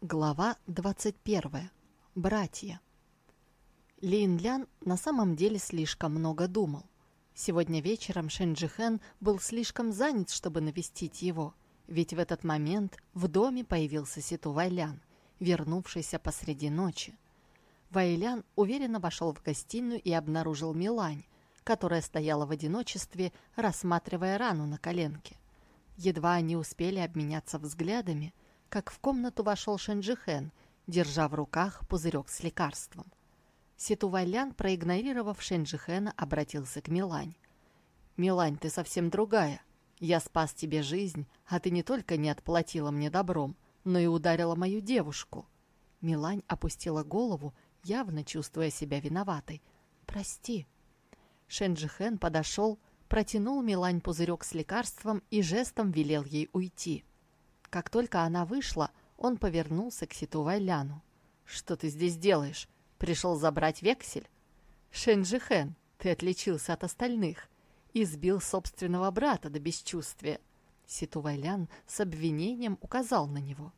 Глава 21. Братья. Лин Лян на самом деле слишком много думал. Сегодня вечером Шенджихен был слишком занят, чтобы навестить его, ведь в этот момент в доме появился Ситу Вайлян, вернувшийся посреди ночи. Вайлян уверенно вошел в гостиную и обнаружил Милань, которая стояла в одиночестве, рассматривая рану на коленке. Едва они успели обменяться взглядами – как в комнату вошел Шенджихен, держа в руках пузырек с лекарством. Ситувайлян, проигнорировав Шенджихена, обратился к Милань. «Милань, ты совсем другая. Я спас тебе жизнь, а ты не только не отплатила мне добром, но и ударила мою девушку». Милань опустила голову, явно чувствуя себя виноватой. «Прости». Шенджихен подошел, протянул Милань пузырек с лекарством и жестом велел ей уйти. Как только она вышла, он повернулся к Ситу Вайляну. «Что ты здесь делаешь? Пришел забрать вексель?» «Шенджихен, ты отличился от остальных. Избил собственного брата до бесчувствия». Ситу Вайлян с обвинением указал на него.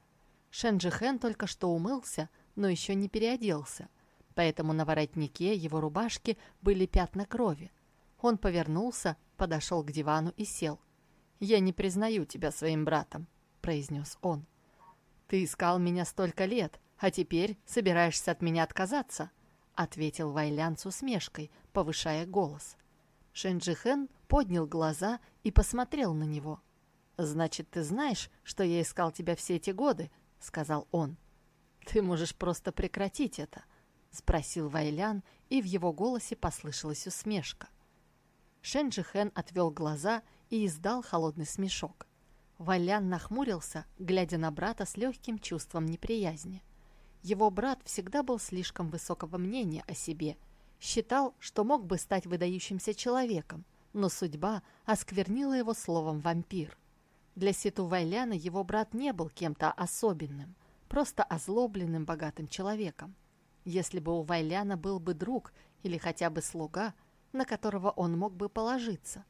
Шенджихен только что умылся, но еще не переоделся, поэтому на воротнике его рубашки были пятна крови. Он повернулся, подошел к дивану и сел. «Я не признаю тебя своим братом», — произнес он. «Ты искал меня столько лет, а теперь собираешься от меня отказаться?» — ответил Вайлян с усмешкой, повышая голос. Шенджихен поднял глаза и посмотрел на него. «Значит, ты знаешь, что я искал тебя все эти годы?» — сказал он. «Ты можешь просто прекратить это», — спросил Вайлян, и в его голосе послышалась усмешка. Шенджихен отвел глаза и издал холодный смешок. Валян нахмурился, глядя на брата с легким чувством неприязни. Его брат всегда был слишком высокого мнения о себе, считал, что мог бы стать выдающимся человеком, но судьба осквернила его словом «вампир». Для Ситу Вайляна его брат не был кем-то особенным, просто озлобленным богатым человеком. Если бы у Вайляна был бы друг или хотя бы слуга, на которого он мог бы положиться –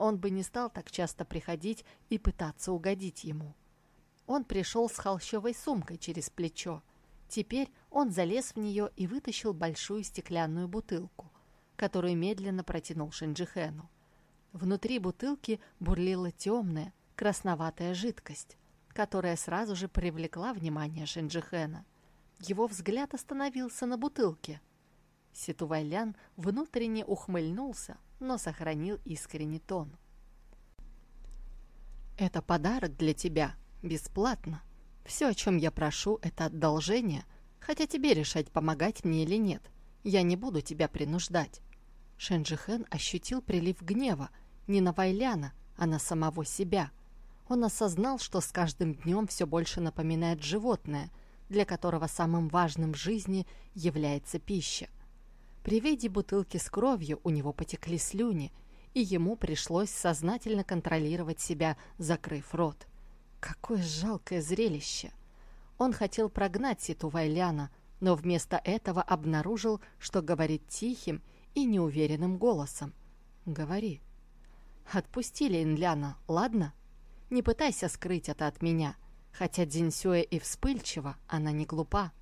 он бы не стал так часто приходить и пытаться угодить ему. Он пришел с холщовой сумкой через плечо. Теперь он залез в нее и вытащил большую стеклянную бутылку, которую медленно протянул Шинджихену. Внутри бутылки бурлила темная, красноватая жидкость, которая сразу же привлекла внимание Шинджихена. Его взгляд остановился на бутылке. Ситувайлян внутренне ухмыльнулся, но сохранил искренний тон. «Это подарок для тебя, бесплатно. Все, о чем я прошу, это одолжение, хотя тебе решать, помогать мне или нет. Я не буду тебя принуждать». Шенджихен ощутил прилив гнева не на Вайляна, а на самого себя. Он осознал, что с каждым днем все больше напоминает животное, для которого самым важным в жизни является пища. При виде бутылки с кровью у него потекли слюни, и ему пришлось сознательно контролировать себя, закрыв рот. Какое жалкое зрелище! Он хотел прогнать Ситу Вайляна, но вместо этого обнаружил, что говорит тихим и неуверенным голосом. «Говори». «Отпусти Линляна, ладно? Не пытайся скрыть это от меня, хотя Дзинсюэ и вспыльчива, она не глупа.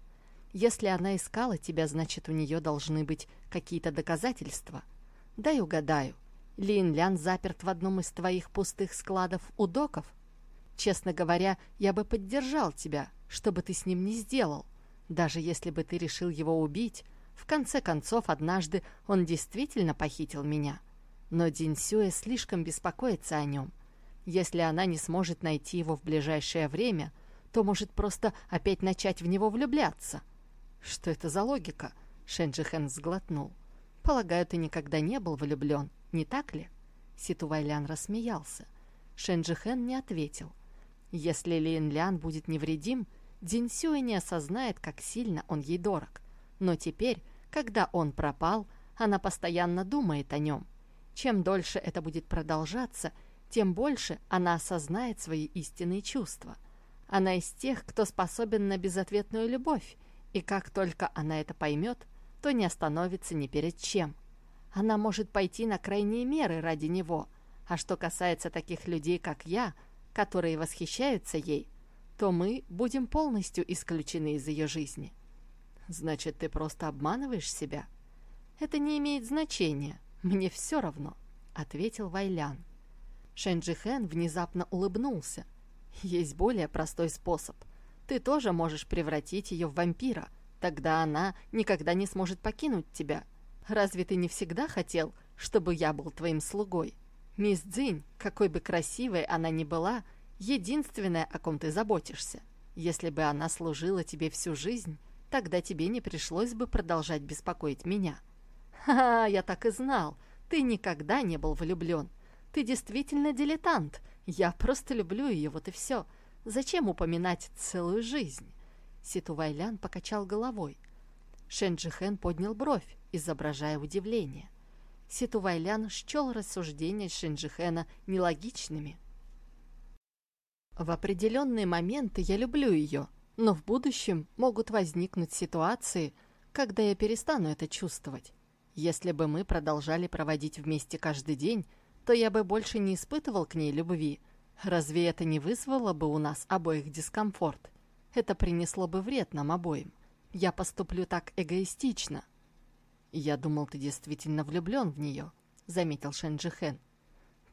Если она искала тебя, значит, у нее должны быть какие-то доказательства. Дай угадаю. Лин Лян заперт в одном из твоих пустых складов у доков? Честно говоря, я бы поддержал тебя, что бы ты с ним не сделал. Даже если бы ты решил его убить, в конце концов, однажды он действительно похитил меня. Но Дин Сюэ слишком беспокоится о нем. Если она не сможет найти его в ближайшее время, то может просто опять начать в него влюбляться. «Что это за логика?» — Шенджихен сглотнул. «Полагаю, ты никогда не был влюблен, не так ли?» Ситувайлян рассмеялся. Шенджихен не ответил. «Если Лин Лян будет невредим, Дин Сюэ не осознает, как сильно он ей дорог. Но теперь, когда он пропал, она постоянно думает о нем. Чем дольше это будет продолжаться, тем больше она осознает свои истинные чувства. Она из тех, кто способен на безответную любовь, и как только она это поймет, то не остановится ни перед чем. Она может пойти на крайние меры ради него. А что касается таких людей, как я, которые восхищаются ей, то мы будем полностью исключены из ее жизни. Значит, ты просто обманываешь себя? Это не имеет значения. Мне все равно, ответил Вайлян. Шэнджихэн внезапно улыбнулся. Есть более простой способ. Ты тоже можешь превратить ее в вампира. Тогда она никогда не сможет покинуть тебя. Разве ты не всегда хотел, чтобы я был твоим слугой? Мисс Дзинь, какой бы красивой она ни была, единственная, о ком ты заботишься. Если бы она служила тебе всю жизнь, тогда тебе не пришлось бы продолжать беспокоить меня. Ха, я так и знал. Ты никогда не был влюблен. Ты действительно дилетант. Я просто люблю ее, вот и все. Зачем упоминать целую жизнь? Ситу Вайлян покачал головой. Шенджихен поднял бровь, изображая удивление. Ситу Вайлян счел рассуждения Шинджихена нелогичными. В определенные моменты я люблю ее, но в будущем могут возникнуть ситуации, когда я перестану это чувствовать. Если бы мы продолжали проводить вместе каждый день, то я бы больше не испытывал к ней любви. Разве это не вызвало бы у нас обоих дискомфорт? Это принесло бы вред нам обоим. Я поступлю так эгоистично, «Я думал, ты действительно влюблен в нее», — заметил Шенджихен.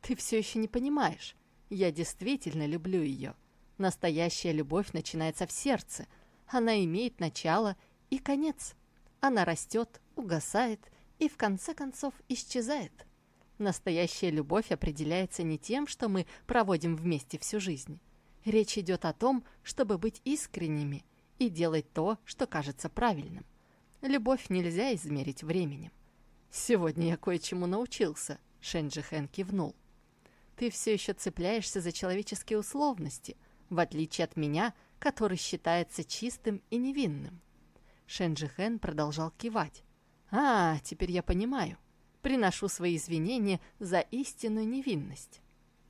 «Ты все еще не понимаешь. Я действительно люблю ее. Настоящая любовь начинается в сердце. Она имеет начало и конец. Она растет, угасает и в конце концов исчезает. Настоящая любовь определяется не тем, что мы проводим вместе всю жизнь. Речь идет о том, чтобы быть искренними и делать то, что кажется правильным. Любовь нельзя измерить временем. Сегодня я кое-чему научился, Шенджи Хэн кивнул. Ты все еще цепляешься за человеческие условности, в отличие от меня, который считается чистым и невинным. Шенджи Хэн продолжал кивать. «А, теперь я понимаю. Приношу свои извинения за истинную невинность».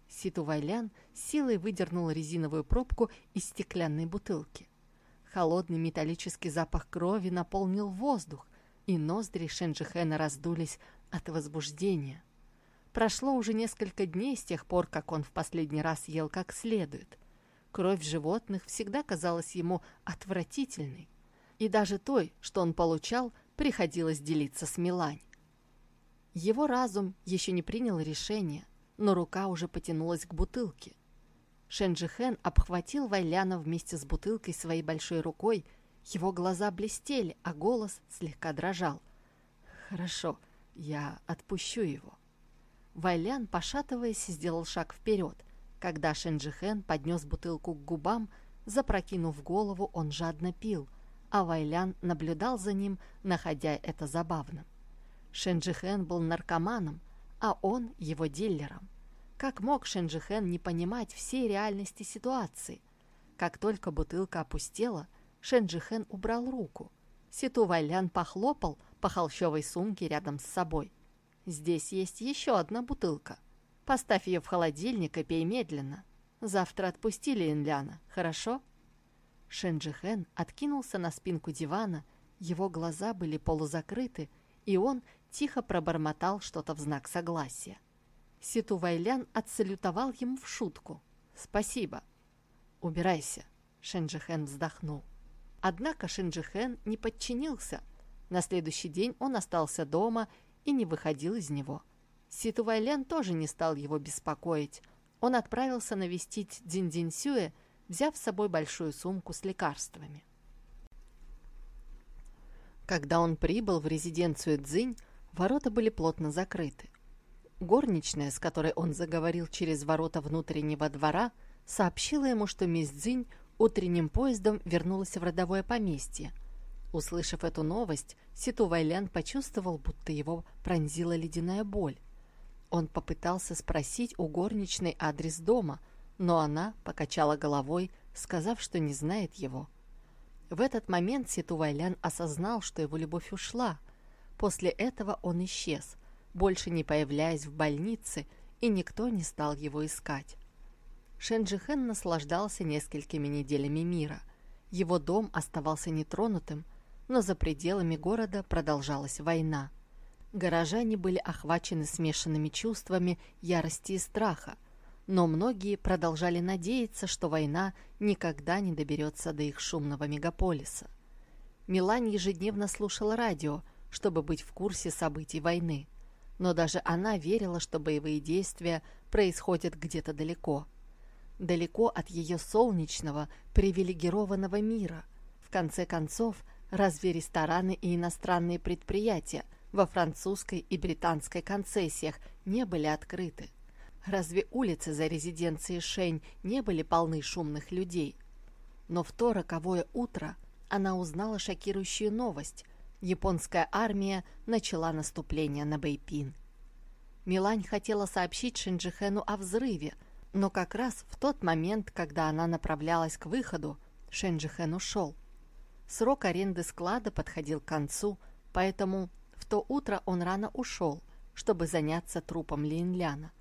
Ситу Вайлян силой выдернул резиновую пробку из стеклянной бутылки. Холодный металлический запах крови наполнил воздух, и ноздри Шенджихена раздулись от возбуждения. Прошло уже несколько дней с тех пор, как он в последний раз ел как следует. Кровь животных всегда казалась ему отвратительной, и даже той, что он получал, приходилось делиться с Милань. Его разум еще не принял решение, но рука уже потянулась к бутылке – Шенджихен обхватил Вайляна вместе с бутылкой своей большой рукой. Его глаза блестели, а голос слегка дрожал. «Хорошо, я отпущу его». Вайлян, пошатываясь, сделал шаг вперед. Когда Шенджихен поднес бутылку к губам, запрокинув голову, он жадно пил, а Вайлян наблюдал за ним, находя это забавным. Шенджихен был наркоманом, а он его дилером. Как мог Шенджихен не понимать всей реальности ситуации? Как только бутылка опустела, Шенджихен убрал руку. Ситу Вайлян похлопал по холщовой сумке рядом с собой. «Здесь есть еще одна бутылка. Поставь ее в холодильник и пей медленно. Завтра отпусти Линляна, хорошо?» Шенджихен откинулся на спинку дивана, его глаза были полузакрыты, и он тихо пробормотал что-то в знак согласия. Ситу Вайлян отсалютовал ему в шутку. «Спасибо». «Убирайся», — Шенджихен вздохнул. Однако Шенджихен не подчинился. На следующий день он остался дома и не выходил из него. Ситу Вайлян тоже не стал его беспокоить. Он отправился навестить Дин-Дин Сюэ, взяв с собой большую сумку с лекарствами. Когда он прибыл в резиденцию Цзинь, ворота были плотно закрыты. Горничная, с которой он заговорил через ворота внутреннего двора, сообщила ему, что мисс Дзинь утренним поездом вернулась в родовое поместье. Услышав эту новость, Ситу Вайлян почувствовал, будто его пронзила ледяная боль. Он попытался спросить у горничной адрес дома, но она покачала головой, сказав, что не знает его. В этот момент Ситу Вайлян осознал, что его любовь ушла. После этого он исчез – больше не появляясь в больнице, и никто не стал его искать. Шенджихен наслаждался несколькими неделями мира. Его дом оставался нетронутым, но за пределами города продолжалась война. Горожане были охвачены смешанными чувствами ярости и страха. но многие продолжали надеяться, что война никогда не доберется до их шумного мегаполиса. Милань ежедневно слушала радио, чтобы быть в курсе событий войны, но даже она верила, что боевые действия происходят где-то далеко. Далеко от ее солнечного, привилегированного мира. В конце концов, разве рестораны и иностранные предприятия во французской и британской концессиях не были открыты? Разве улицы за резиденцией Шень не были полны шумных людей? Но в то роковое утро она узнала шокирующую новость. Японская армия начала наступление на Бэйпин. Милань хотела сообщить Шинджихену о взрыве, но как раз в тот момент, когда она направлялась к выходу, Шинджихен ушел. Срок аренды склада подходил к концу, поэтому в то утро он рано ушел, чтобы заняться трупом Линляна.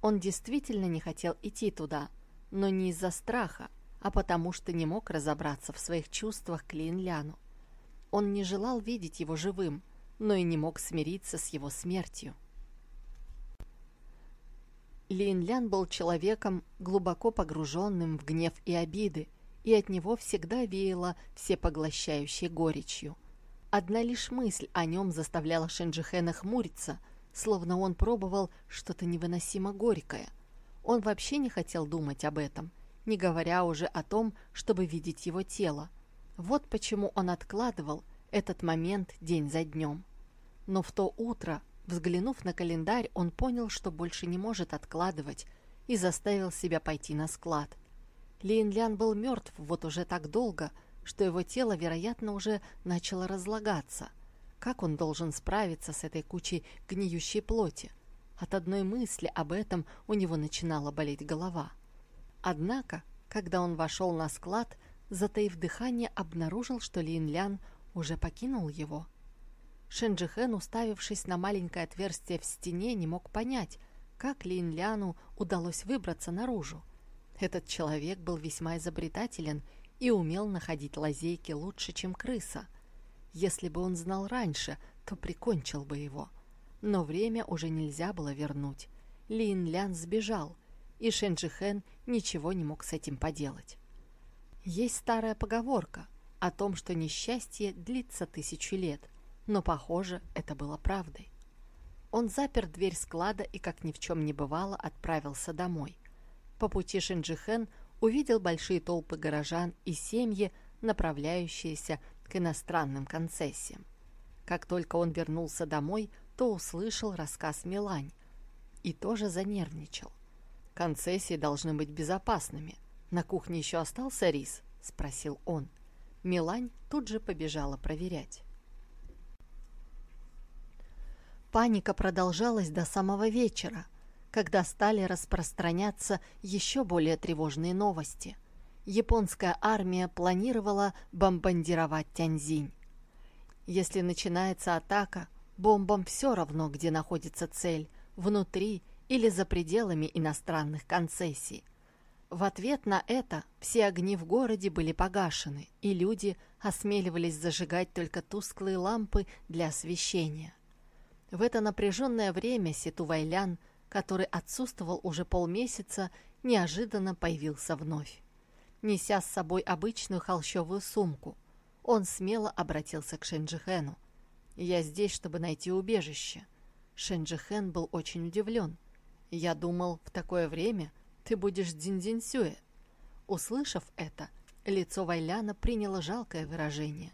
Он действительно не хотел идти туда, но не из-за страха, а потому что не мог разобраться в своих чувствах к Линляну. Он не желал видеть его живым, но и не мог смириться с его смертью. Линлян был человеком, глубоко погруженным в гнев и обиды, и от него всегда веяло всепоглощающей горечью. Одна лишь мысль о нем заставляла Шенджихена хмуриться – словно он пробовал что-то невыносимо горькое. Он вообще не хотел думать об этом, не говоря уже о том, чтобы видеть его тело. Вот почему он откладывал этот момент день за днем. Но в то утро, взглянув на календарь, он понял, что больше не может откладывать, и заставил себя пойти на склад. Лин был мертв вот уже так долго, что его тело, вероятно, уже начало разлагаться. Как он должен справиться с этой кучей гниющей плоти? От одной мысли об этом у него начинала болеть голова. Однако, когда он вошел на склад, затаив дыхание, обнаружил, что Лин Лян уже покинул его. Шенджихен, уставившись на маленькое отверстие в стене, не мог понять, как Лин Ляну удалось выбраться наружу. Этот человек был весьма изобретателен и умел находить лазейки лучше, чем крыса – если бы он знал раньше, то прикончил бы его. Но время уже нельзя было вернуть. Лин Лян сбежал, и Шенджихен ничего не мог с этим поделать. Есть старая поговорка о том, что несчастье длится тысячу лет, но, похоже, это было правдой. Он запер дверь склада и, как ни в чем не бывало, отправился домой. По пути Шенджихен увидел большие толпы горожан и семьи, направляющиеся к иностранным концессиям. Как только он вернулся домой, то услышал рассказ Милань и тоже занервничал. «Концессии должны быть безопасными. На кухне еще остался рис?» – спросил он. Милань тут же побежала проверять. Паника продолжалась до самого вечера, когда стали распространяться еще более тревожные новости – японская армия планировала бомбардировать Тяньзинь. Если начинается атака, бомбам все равно, где находится цель, внутри или за пределами иностранных концессий. В ответ на это все огни в городе были погашены, и люди осмеливались зажигать только тусклые лампы для освещения. В это напряженное время Ситу Вайлян, который отсутствовал уже полмесяца, неожиданно появился вновь неся с собой обычную холщовую сумку. Он смело обратился к Шенджихену. «Я здесь, чтобы найти убежище». Шенджихен был очень удивлен. «Я думал, в такое время ты будешь Дзиндзинсюэ». Услышав это, лицо Вайляна приняло жалкое выражение.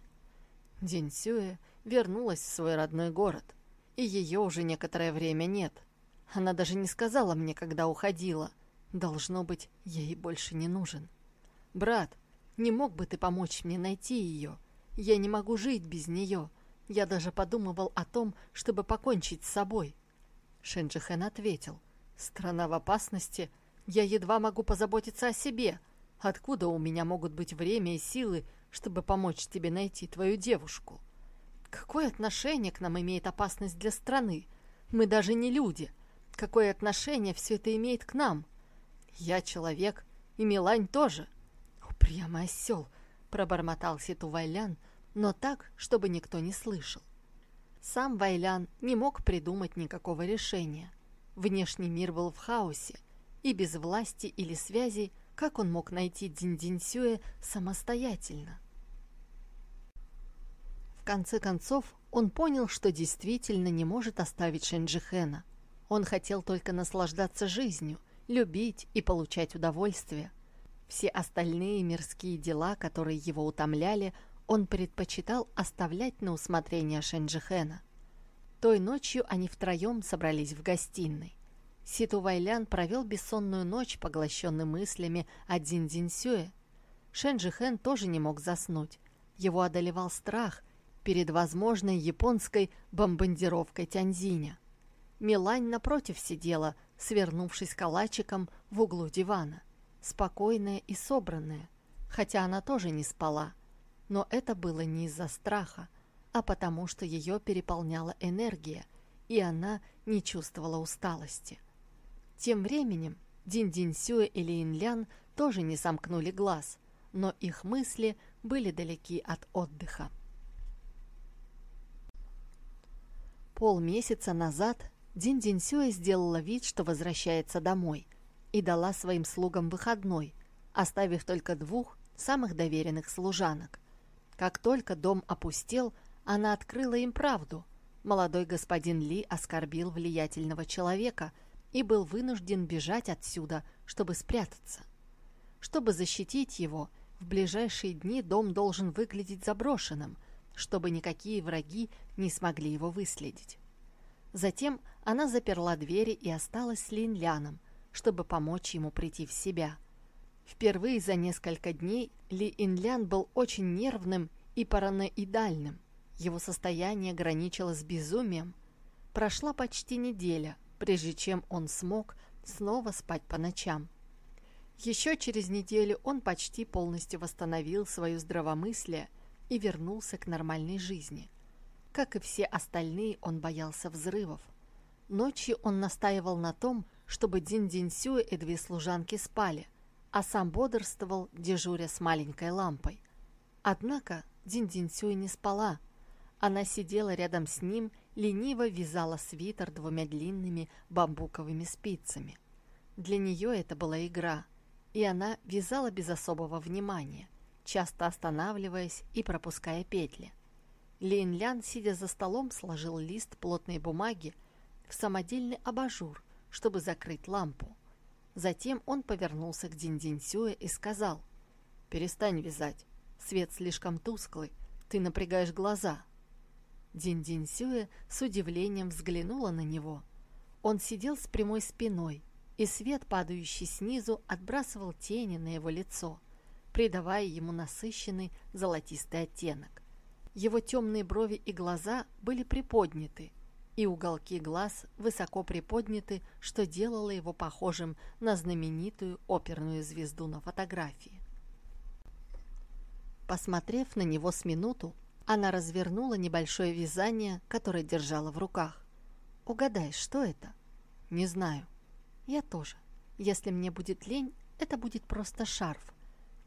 Динсюэ вернулась в свой родной город, и ее уже некоторое время нет. Она даже не сказала мне, когда уходила. Должно быть, ей больше не нужен. «Брат, не мог бы ты помочь мне найти ее? Я не могу жить без нее. Я даже подумывал о том, чтобы покончить с собой». Шенджихен ответил. «Страна в опасности. Я едва могу позаботиться о себе. Откуда у меня могут быть время и силы, чтобы помочь тебе найти твою девушку? Какое отношение к нам имеет опасность для страны? Мы даже не люди. Какое отношение все это имеет к нам? Я человек, и Милань тоже. «Упрямый осел!» — пробормотал Ситу Вайлян, но так, чтобы никто не слышал. Сам Вайлян не мог придумать никакого решения. Внешний мир был в хаосе, и без власти или связей, как он мог найти Дин-Дин-Сюэ самостоятельно? В конце концов, он понял, что действительно не может оставить Шенджихена. Он хотел только наслаждаться жизнью, любить и получать удовольствие. Все остальные мирские дела, которые его утомляли, он предпочитал оставлять на усмотрение Шенджихена. Той ночью они втроем собрались в гостиной. Ситу Вайлян провел бессонную ночь, поглощенный мыслями о Дин Динсюэ. Шенджихен тоже не мог заснуть. Его одолевал страх – перед возможной японской бомбардировкой Тяньзиня. Милань напротив сидела, свернувшись калачиком в углу дивана, спокойная и собранная, хотя она тоже не спала. Но это было не из-за страха, а потому что ее переполняла энергия, и она не чувствовала усталости. Тем временем Дин Дин Сюэ и Лин Лян тоже не сомкнули глаз, но их мысли были далеки от отдыха. Полмесяца назад Дин Дин Сюэ сделала вид, что возвращается домой, и дала своим слугам выходной, оставив только двух самых доверенных служанок. Как только дом опустел, она открыла им правду. Молодой господин Ли оскорбил влиятельного человека и был вынужден бежать отсюда, чтобы спрятаться. Чтобы защитить его, в ближайшие дни дом должен выглядеть заброшенным, чтобы никакие враги не смогли его выследить. Затем она заперла двери и осталась с Линляном, чтобы помочь ему прийти в себя. Впервые за несколько дней Ли Инлян был очень нервным и параноидальным. Его состояние граничило с безумием. Прошла почти неделя, прежде чем он смог снова спать по ночам. Еще через неделю он почти полностью восстановил свое здравомыслие и вернулся к нормальной жизни. Как и все остальные, он боялся взрывов. Ночью он настаивал на том, чтобы Дин Дин Сюэ и две служанки спали, а сам бодрствовал, дежуря с маленькой лампой. Однако Дин Дин Сюэ не спала. Она сидела рядом с ним, лениво вязала свитер двумя длинными бамбуковыми спицами. Для нее это была игра, и она вязала без особого внимания часто останавливаясь и пропуская петли. Лин Лян, сидя за столом, сложил лист плотной бумаги в самодельный абажур, чтобы закрыть лампу. Затем он повернулся к Дин Дин Сюэ и сказал, «Перестань вязать, свет слишком тусклый, ты напрягаешь глаза». Дин Дин Сюэ с удивлением взглянула на него. Он сидел с прямой спиной, и свет, падающий снизу, отбрасывал тени на его лицо – придавая ему насыщенный золотистый оттенок. Его темные брови и глаза были приподняты, и уголки глаз высоко приподняты, что делало его похожим на знаменитую оперную звезду на фотографии. Посмотрев на него с минуту, она развернула небольшое вязание, которое держала в руках. «Угадай, что это?» «Не знаю». «Я тоже. Если мне будет лень, это будет просто шарф.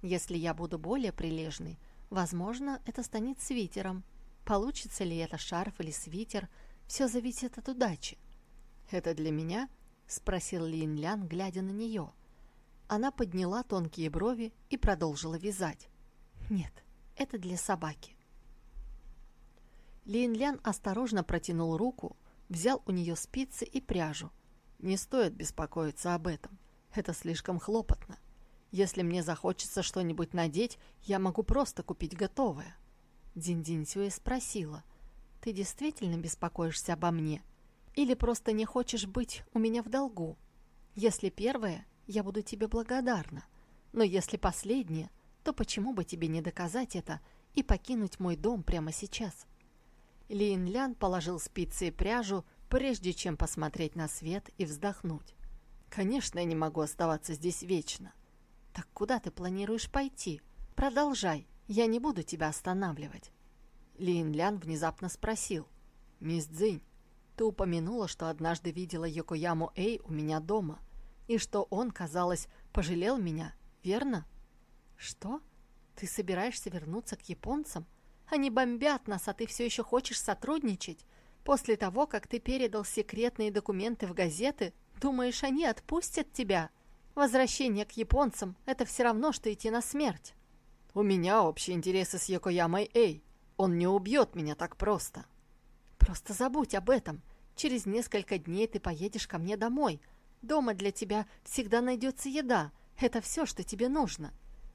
Если я буду более прилежной, возможно, это станет свитером. Получится ли это шарф или свитер, все зависит от удачи. «Это для меня?» — спросил Лин Лян, глядя на нее. Она подняла тонкие брови и продолжила вязать. «Нет, это для собаки». Лин Лян осторожно протянул руку, взял у нее спицы и пряжу. «Не стоит беспокоиться об этом. Это слишком хлопотно. Если мне захочется что-нибудь надеть, я могу просто купить готовое. Дин-Дин Сюэ спросила, «Ты действительно беспокоишься обо мне? Или просто не хочешь быть у меня в долгу? Если первое, я буду тебе благодарна. Но если последнее, то почему бы тебе не доказать это и покинуть мой дом прямо сейчас?» Лин Лян положил спицы и пряжу, прежде чем посмотреть на свет и вздохнуть. «Конечно, я не могу оставаться здесь вечно. «Так куда ты планируешь пойти? Продолжай, я не буду тебя останавливать». Лин Лян внезапно спросил. «Мисс Цзинь, ты упомянула, что однажды видела Йокояму Эй у меня дома, и что он, казалось, пожалел меня, верно?» «Что? Ты собираешься вернуться к японцам? Они бомбят нас, а ты все еще хочешь сотрудничать? После того, как ты передал секретные документы в газеты, думаешь, они отпустят тебя?» Возвращение к японцам – это все равно, что идти на смерть. У меня общие интересы с Йокоямой Эй. Он не убьет меня так просто. Просто забудь об этом. Через несколько дней ты поедешь ко мне домой. Дома для тебя всегда найдется еда. Это все, что тебе нужно.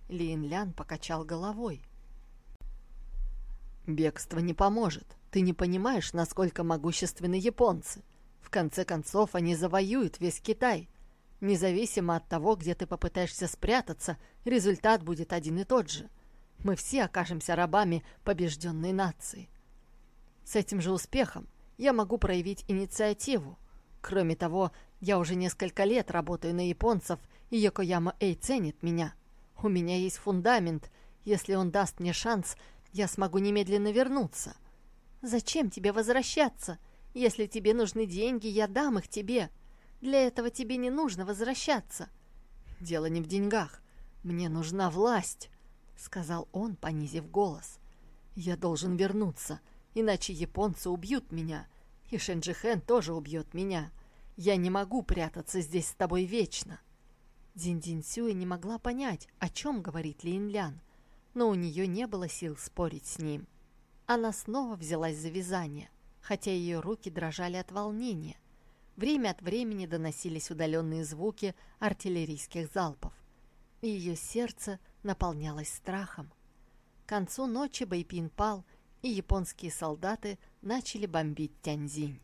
Лин Лян покачал головой. Бегство не поможет. Ты не понимаешь, насколько могущественны японцы. В конце концов, они завоюют весь Китай. Независимо от того, где ты попытаешься спрятаться, результат будет один и тот же. Мы все окажемся рабами побежденной нации. С этим же успехом я могу проявить инициативу. Кроме того, я уже несколько лет работаю на японцев, и Йокояма Эй ценит меня. У меня есть фундамент. Если он даст мне шанс, я смогу немедленно вернуться. Зачем тебе возвращаться? Если тебе нужны деньги, я дам их тебе. Для этого тебе не нужно возвращаться. Дело не в деньгах. Мне нужна власть, сказал он, понизив голос. Я должен вернуться, иначе японцы убьют меня, и Шенджихен тоже убьет меня. Я не могу прятаться здесь с тобой вечно. Дин-Дин Сюэ не могла понять, о чем говорит Лин Лян, но у нее не было сил спорить с ним. Она снова взялась за вязание, хотя ее руки дрожали от волнения. Время от времени доносились удаленные звуки артиллерийских залпов, и ее сердце наполнялось страхом. К концу ночи Байпин пал, и японские солдаты начали бомбить Тяньзинь.